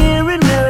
here and there.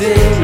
dancing